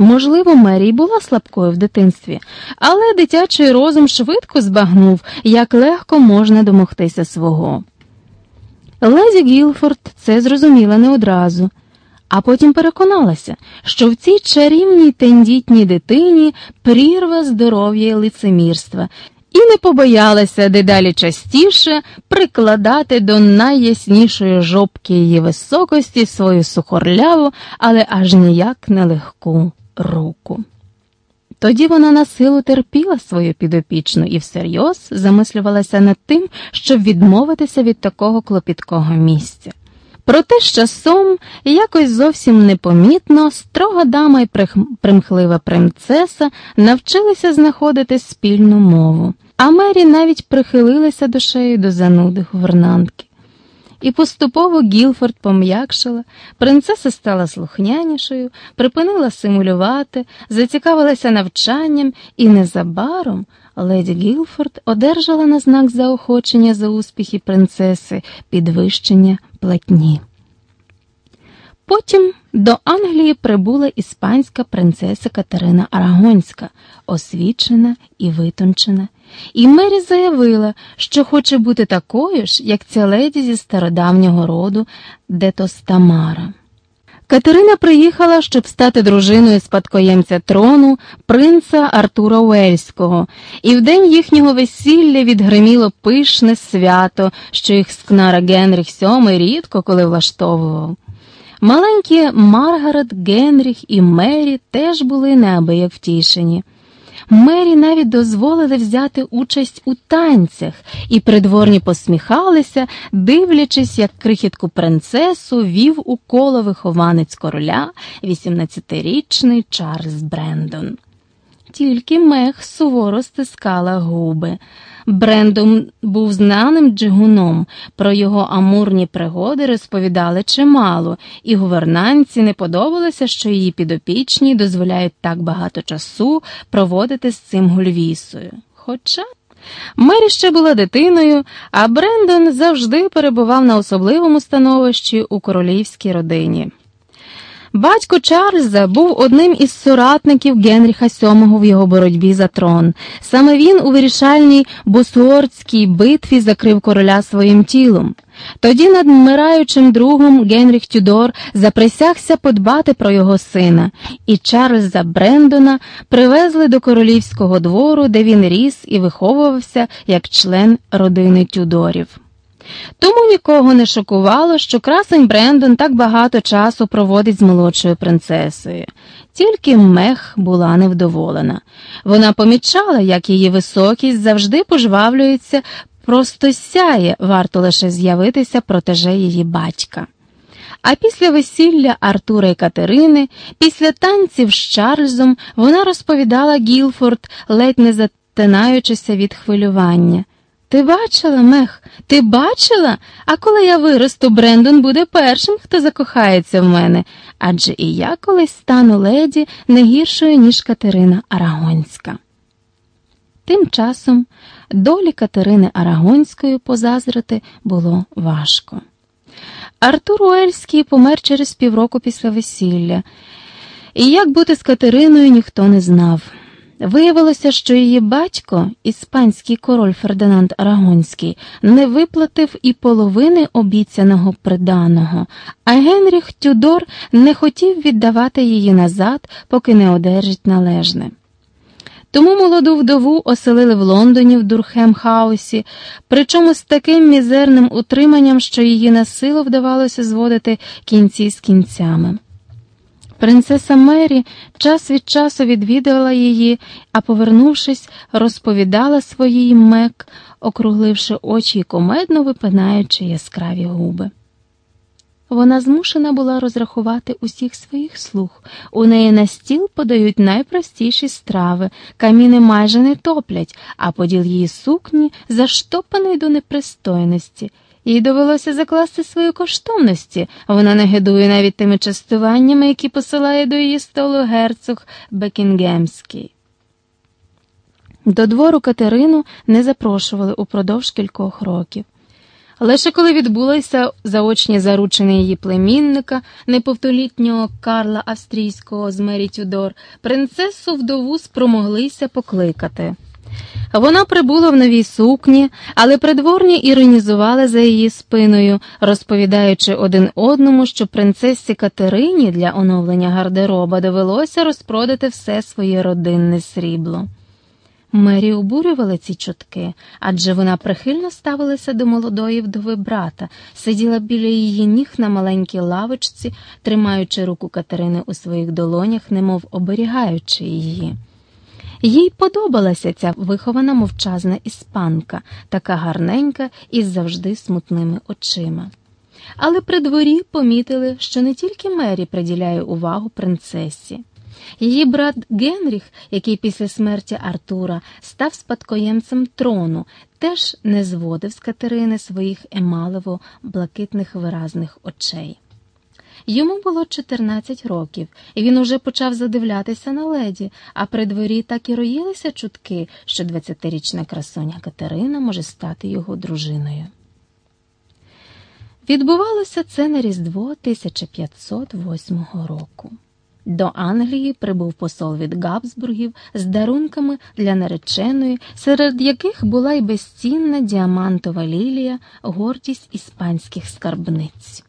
Можливо, Мері була слабкою в дитинстві, але дитячий розум швидко збагнув, як легко можна домогтися свого. Леді Гілфорд це зрозуміла не одразу, а потім переконалася, що в цій чарівній тендітній дитині прірва здоров'я і лицемірства, і не побоялася дедалі частіше прикладати до найяснішої жопки її високості свою сухорляву, але аж ніяк нелегку руку. Тоді вона на силу терпіла свою підопічну і всерйоз замислювалася над тим, щоб відмовитися від такого клопіткого місця. Проте з часом якось зовсім непомітно строга дама і примхлива принцеса навчилися знаходити спільну мову, а Мері навіть прихилилася душею до зануди гувернантки. І поступово Гілфорд пом'якшила, принцеса стала слухнянішою, припинила симулювати, зацікавилася навчанням, і незабаром леді Гілфорд одержала на знак заохочення за успіхи принцеси підвищення платні. Потім до Англії прибула іспанська принцеса Катерина Арагонська, освічена і витончена, і Мері заявила, що хоче бути такою ж, як ця леді зі стародавнього роду Детостамара. Катерина приїхала, щоб стати дружиною спадкоємця трону принца Артура Уельського, і в день їхнього весілля відгриміло пишне свято, що їх скнара Генріх VII рідко коли влаштовував. Маленькі Маргарет, Генріх і Мері теж були неабияк втішені. Мері навіть дозволили взяти участь у танцях, і придворні посміхалися, дивлячись, як крихітку принцесу вів у коло вихованець короля 18-річний Чарльз Брендон. Тільки мех суворо стискала губи. Брендон був знаним джигуном, про його амурні пригоди розповідали чимало, і гувернанці не подобалося, що її підопічні дозволяють так багато часу проводити з цим гульвісою. Хоча Мері ще була дитиною, а Брендон завжди перебував на особливому становищі у королівській родині. Батько Чарльза був одним із соратників Генріха VII в його боротьбі за трон. Саме він у вирішальній Босуордській битві закрив короля своїм тілом. Тоді над вмираючим другом Генріх Тюдор заприсягся подбати про його сина, і Чарльза Брендона привезли до королівського двору, де він ріс і виховувався як член родини Тюдорів. Тому нікого не шокувало, що красень Брендон так багато часу проводить з молодшою принцесою. Тільки мех була невдоволена. Вона помічала, як її високість завжди пожвавлюється, просто сяє, варто лише з'явитися протеже її батька. А після весілля Артура і Катерини, після танців з Чарльзом, вона розповідала Гілфорд, ледь не затинаючися від хвилювання. Ти бачила, Мех, ти бачила? А коли я виросту, Брендон буде першим, хто закохається в мене, адже і я колись стану леді не гіршою, ніж Катерина Арагонська. Тим часом долі Катерини Арагонської позазрити було важко. Артур Уельський помер через півроку після весілля, і як бути з Катериною ніхто не знав. Виявилося, що її батько, іспанський король Фердинанд Арагонський, не виплатив і половини обіцяного приданого, а Генріх Тюдор не хотів віддавати її назад, поки не одержить належне. Тому молоду вдову оселили в Лондоні в Дурхем-хаусі, причому з таким мізерним утриманням, що її на силу вдавалося зводити кінці з кінцями. Принцеса Мері час від часу відвідувала її, а, повернувшись, розповідала своїй мек, округливши очі й комедно випинаючи яскраві губи. Вона змушена була розрахувати усіх своїх слуг. У неї на стіл подають найпростіші страви, каміни майже не топлять, а поділ її сукні заштопаний до непристойності. Їй довелося закласти свої коштовності, вона не гидує навіть тими частуваннями, які посилає до її столу герцог Бекінгемський. До двору Катерину не запрошували упродовж кількох років. Лише коли відбулися заочні заручини її племінника, неповтолітнього Карла Австрійського з Мері Тюдор, принцесу вдову спромоглися покликати. Вона прибула в новій сукні, але придворні іронізували за її спиною, розповідаючи один одному, що принцесі Катерині для оновлення гардероба довелося розпродати все своє родинне срібло. Мері обурювали ці чутки, адже вона прихильно ставилася до молодої вдови брата, сиділа біля її ніг на маленькій лавочці, тримаючи руку Катерини у своїх долонях, немов оберігаючи її. Їй подобалася ця вихована мовчазна іспанка, така гарненька і завжди смутними очима. Але при дворі помітили, що не тільки Мері приділяє увагу принцесі. Її брат Генріх, який після смерті Артура став спадкоємцем трону, теж не зводив з Катерини своїх емалево блакитних виразних очей. Йому було 14 років, і він уже почав задивлятися на леді, а при дворі так і роїлися чутки, що 20-річна красоня Катерина може стати його дружиною. Відбувалося це на Різдво 1508 року. До Англії прибув посол від Габсбургів з дарунками для нареченої, серед яких була й безцінна діамантова лілія, гордість іспанських скарбниць.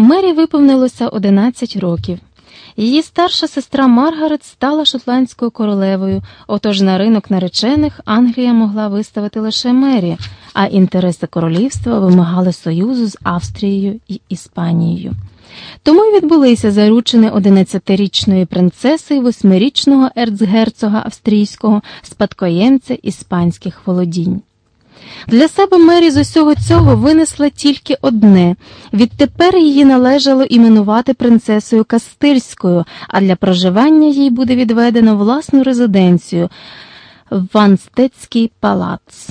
Мері виповнилося 11 років. Її старша сестра Маргарет стала шотландською королевою, отож на ринок наречених Англія могла виставити лише Мері, а інтереси королівства вимагали союзу з Австрією і Іспанією. Тому й відбулися заручини 11-річної принцеси і 8-річного ерцгерцога австрійського спадкоємця іспанських володінь. Для себе Мері з усього цього винесла тільки одне відтепер її належало іменувати принцесою Кастильською, а для проживання їй буде відведено власну резиденцію Ванстецький палац.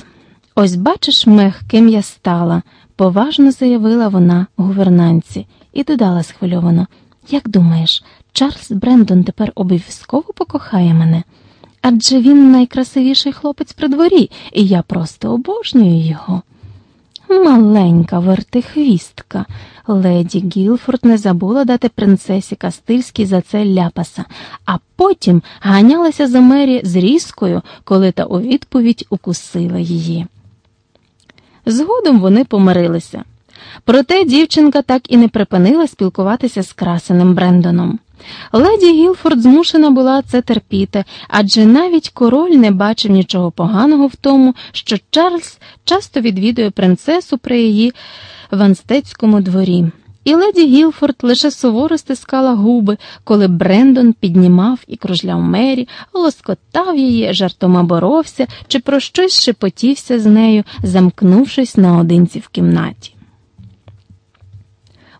Ось бачиш, мех, ким я стала, поважно заявила вона гувернанці і додала схвильовано: Як думаєш, Чарльз Брендон тепер обов'язково покохає мене? Адже він найкрасивіший хлопець при дворі, і я просто обожнюю його. Маленька вертихвістка. Леді Гілфорд не забула дати принцесі Кастильській за це ляпаса, а потім ганялася за мері з різкою, коли та у відповідь укусила її. Згодом вони помирилися. Проте дівчинка так і не припинила спілкуватися з красеним Брендоном. Леді Гілфорд змушена була це терпіти, адже навіть король не бачив нічого поганого в тому, що Чарльз часто відвідує принцесу при її ванстецькому дворі. І леді Гілфорд лише суворо стискала губи, коли Брендон піднімав і кружляв мері, лоскотав її, жартома боровся чи про щось шепотівся з нею, замкнувшись наодинці в кімнаті.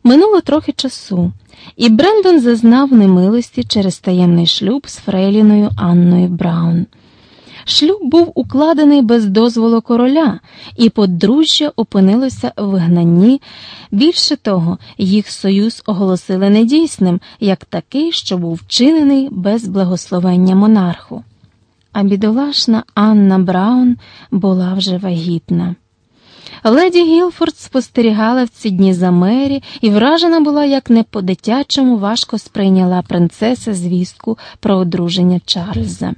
Минуло трохи часу, і Брендон зазнав немилості через таємний шлюб з Фрейліною Анною Браун. Шлюб був укладений без дозволу короля, і подружжя опинилося в вигнанні. Більше того, їх союз оголосили недійсним, як такий, що був вчинений без благословення монарху. А бідолашна Анна Браун була вже вагітна. Леді Гілфорд спостерігала в ці дні за мері і вражена була, як не по дитячому важко сприйняла принцеса звістку про одруження Чарльза.